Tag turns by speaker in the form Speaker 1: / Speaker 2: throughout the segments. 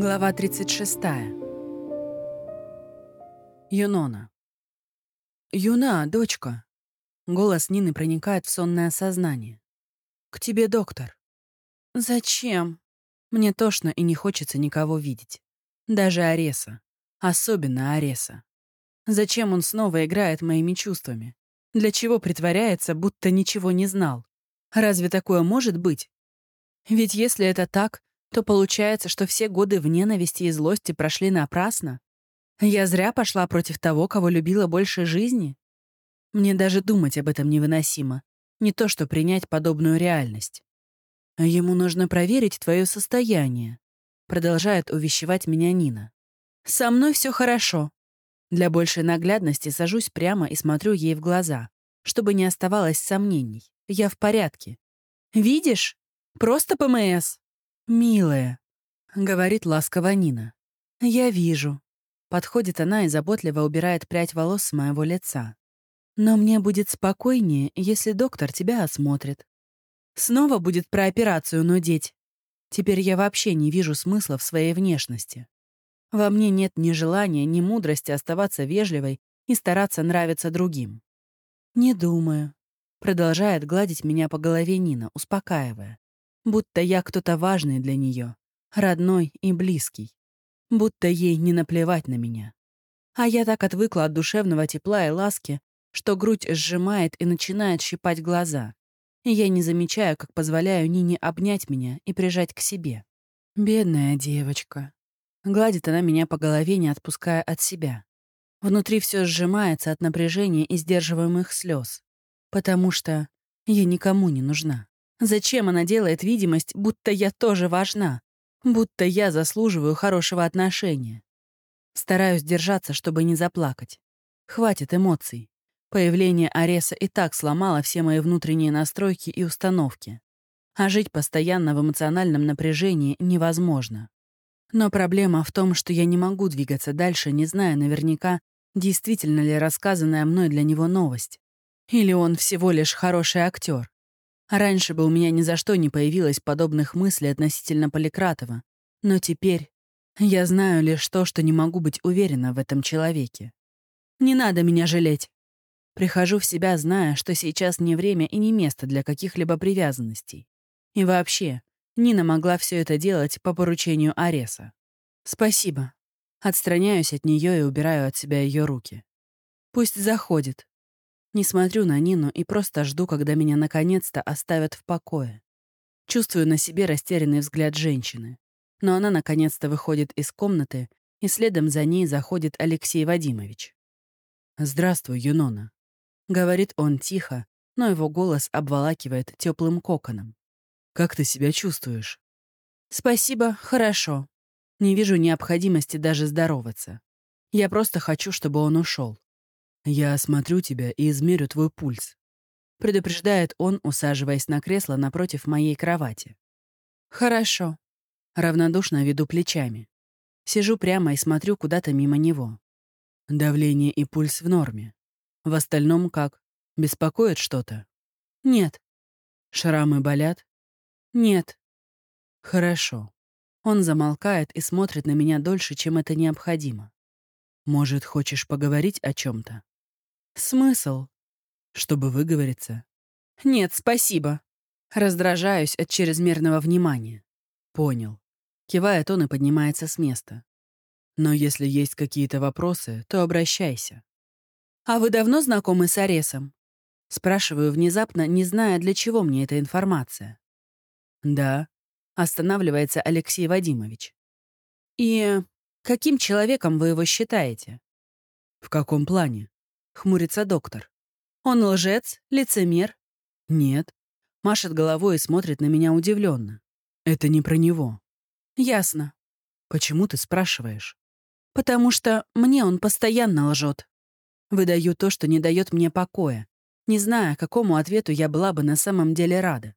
Speaker 1: Глава 36. Юнона. «Юна, дочка!» Голос Нины проникает в сонное сознание. «К тебе доктор». «Зачем?» Мне тошно и не хочется никого видеть. Даже Ареса. Особенно Ареса. Зачем он снова играет моими чувствами? Для чего притворяется, будто ничего не знал? Разве такое может быть? Ведь если это так, то получается, что все годы в ненависти и злости прошли напрасно? Я зря пошла против того, кого любила больше жизни? Мне даже думать об этом невыносимо. Не то, что принять подобную реальность. Ему нужно проверить твое состояние. Продолжает увещевать меня Нина. Со мной все хорошо. Для большей наглядности сажусь прямо и смотрю ей в глаза, чтобы не оставалось сомнений. Я в порядке. Видишь? Просто ПМС. «Милая», — говорит ласково Нина. «Я вижу». Подходит она и заботливо убирает прядь волос с моего лица. «Но мне будет спокойнее, если доктор тебя осмотрит. Снова будет про операцию нудеть. Теперь я вообще не вижу смысла в своей внешности. Во мне нет ни желания, ни мудрости оставаться вежливой и стараться нравиться другим. «Не думаю», — продолжает гладить меня по голове Нина, успокаивая будто я кто-то важный для нее, родной и близкий, будто ей не наплевать на меня. А я так отвыкла от душевного тепла и ласки, что грудь сжимает и начинает щипать глаза. И я не замечаю, как позволяю Нине обнять меня и прижать к себе. Бедная девочка. Гладит она меня по голове, не отпуская от себя. Внутри все сжимается от напряжения и сдерживаемых слез, потому что я никому не нужна. Зачем она делает видимость, будто я тоже важна? Будто я заслуживаю хорошего отношения? Стараюсь держаться, чтобы не заплакать. Хватит эмоций. Появление Ареса и так сломало все мои внутренние настройки и установки. А жить постоянно в эмоциональном напряжении невозможно. Но проблема в том, что я не могу двигаться дальше, не зная наверняка, действительно ли рассказанная мной для него новость. Или он всего лишь хороший актер. Раньше бы у меня ни за что не появилось подобных мыслей относительно Поликратова. Но теперь я знаю лишь то, что не могу быть уверена в этом человеке. Не надо меня жалеть. Прихожу в себя, зная, что сейчас не время и не место для каких-либо привязанностей. И вообще, Нина могла все это делать по поручению Ареса. Спасибо. Отстраняюсь от нее и убираю от себя ее руки. Пусть заходит. Не смотрю на Нину и просто жду, когда меня наконец-то оставят в покое. Чувствую на себе растерянный взгляд женщины. Но она наконец-то выходит из комнаты, и следом за ней заходит Алексей Вадимович. «Здравствуй, Юнона», — говорит он тихо, но его голос обволакивает теплым коконом. «Как ты себя чувствуешь?» «Спасибо, хорошо. Не вижу необходимости даже здороваться. Я просто хочу, чтобы он ушел. «Я осмотрю тебя и измерю твой пульс», — предупреждает он, усаживаясь на кресло напротив моей кровати. «Хорошо». Равнодушно веду плечами. Сижу прямо и смотрю куда-то мимо него. Давление и пульс в норме. В остальном как? Беспокоит что-то? Нет. Шрамы болят? Нет. Хорошо. Он замолкает и смотрит на меня дольше, чем это необходимо. Может, хочешь поговорить о чем то Смысл? Чтобы выговориться. Нет, спасибо. Раздражаюсь от чрезмерного внимания. Понял. Кивает он и поднимается с места. Но если есть какие-то вопросы, то обращайся. А вы давно знакомы с Аресом? Спрашиваю внезапно, не зная, для чего мне эта информация. Да. Останавливается Алексей Вадимович. И каким человеком вы его считаете? В каком плане? Хмурится доктор. Он лжец, лицемер? Нет. Машет головой и смотрит на меня удивленно. Это не про него. Ясно. Почему ты спрашиваешь? Потому что мне он постоянно лжет. Выдаю то, что не дает мне покоя, не зная, какому ответу я была бы на самом деле рада.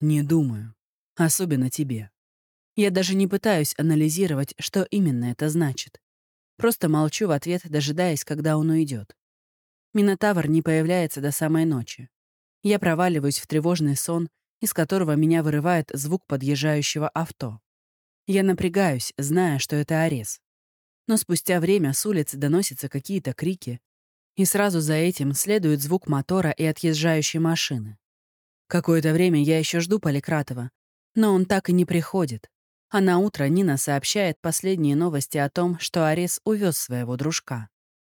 Speaker 1: Не думаю. Особенно тебе. Я даже не пытаюсь анализировать, что именно это значит. Просто молчу в ответ, дожидаясь, когда он уйдет. Минотавр не появляется до самой ночи. Я проваливаюсь в тревожный сон, из которого меня вырывает звук подъезжающего авто. Я напрягаюсь, зная, что это Арес. Но спустя время с улицы доносятся какие-то крики, и сразу за этим следует звук мотора и отъезжающей машины. Какое-то время я еще жду Поликратова, но он так и не приходит. А на утро Нина сообщает последние новости о том, что Арес увез своего дружка.